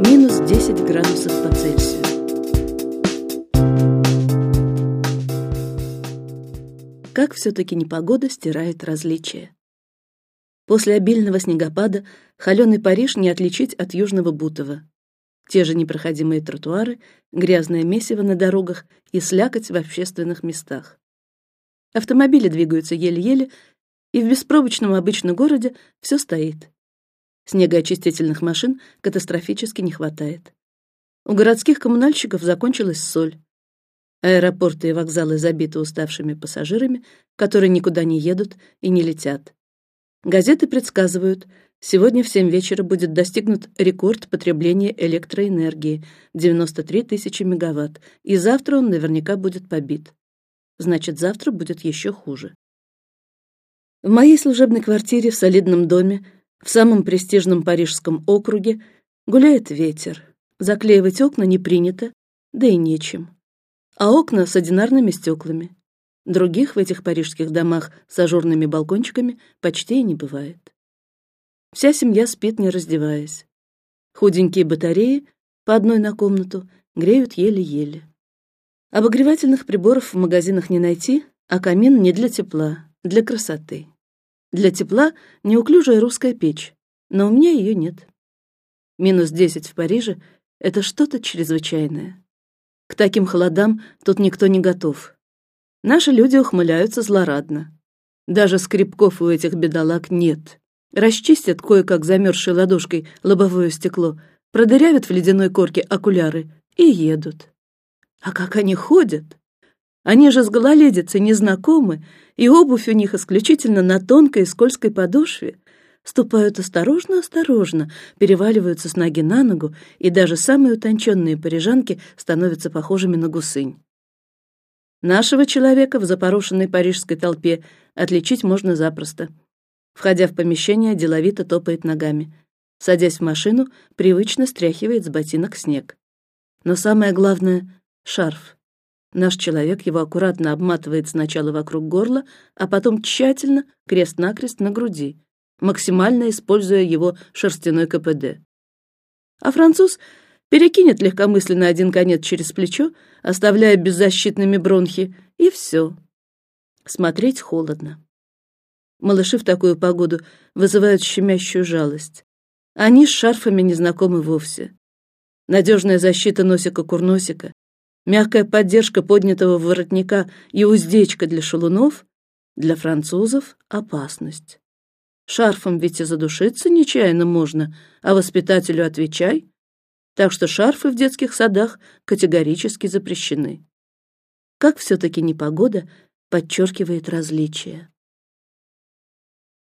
минус 10 градусов по Цельсию. Как все-таки непогода стирает различия. После обильного снегопада холеный Париж не отличить от южного Бутова. Те же непроходимые тротуары, грязное месиво на дорогах и слякоть в общественных местах. Автомобили двигаются еле-еле, и в беспробочном обычном городе все стоит. Снегоочистительных машин катастрофически не хватает. У городских коммунальщиков закончилась соль. Аэропорты и вокзалы забиты уставшими пассажирами, которые никуда не едут и не летят. Газеты предсказывают, сегодня в семь вечера будет достигнут рекорд потребления электроэнергии 93 тысячи мегаватт, и завтра он наверняка будет побит. Значит, завтра будет еще хуже. В моей служебной квартире в солидном доме в самом престижном парижском округе гуляет ветер. Заклеивать окна не принято, да и нечем. А окна с одинарными стеклами. Других в этих парижских домах с ажурными балкончиками почти и не бывает. Вся семья спит не раздеваясь. Худенькие батареи по одной на комнату греют еле-еле. Обогревательных приборов в магазинах не найти, а камин не для тепла, для красоты. Для тепла неуклюжая русская печь, но у меня ее нет. Минус десять в Париже — это что-то чрезвычайное. К таким холодам тут никто не готов. Наши люди ухмыляются злорадно. Даже скребков у этих бедолаг нет. Расчистят кое-как замерзшей ладошкой лобовое стекло, продырявят в ледяной корке окуляры и едут. А как они ходят? Они же с гололедицей незнакомы, и обувь у них исключительно на тонкой и скользкой подошве. Ступают осторожно, осторожно, переваливаются с ноги на ногу, и даже самые утонченные парижанки становятся похожими на гусынь. Нашего человека в запорошенной парижской толпе отличить можно запросто. Входя в помещение, деловито топает ногами. Садясь в машину, привычно стряхивает с ботинок снег. Но самое главное — шарф. Наш человек его аккуратно обматывает сначала вокруг горла, а потом тщательно крест-накрест на груди, максимально используя его шерстяной КПД. А француз перекинет легкомысленно один конец через плечо, оставляя беззащитными бронхи, и все. Смотреть холодно. Малыши в такую погоду вызывают щемящую жалость. Они с шарфами не знакомы вовсе. Надежная защита носика-курносика, мягкая поддержка поднятого воротника и уздечка для шалунов для французов опасность. Шарфом ведь и задушиться нечаянно можно, а воспитателю отвечай. Так что шарфы в детских садах категорически запрещены. Как все-таки непогода подчеркивает различия.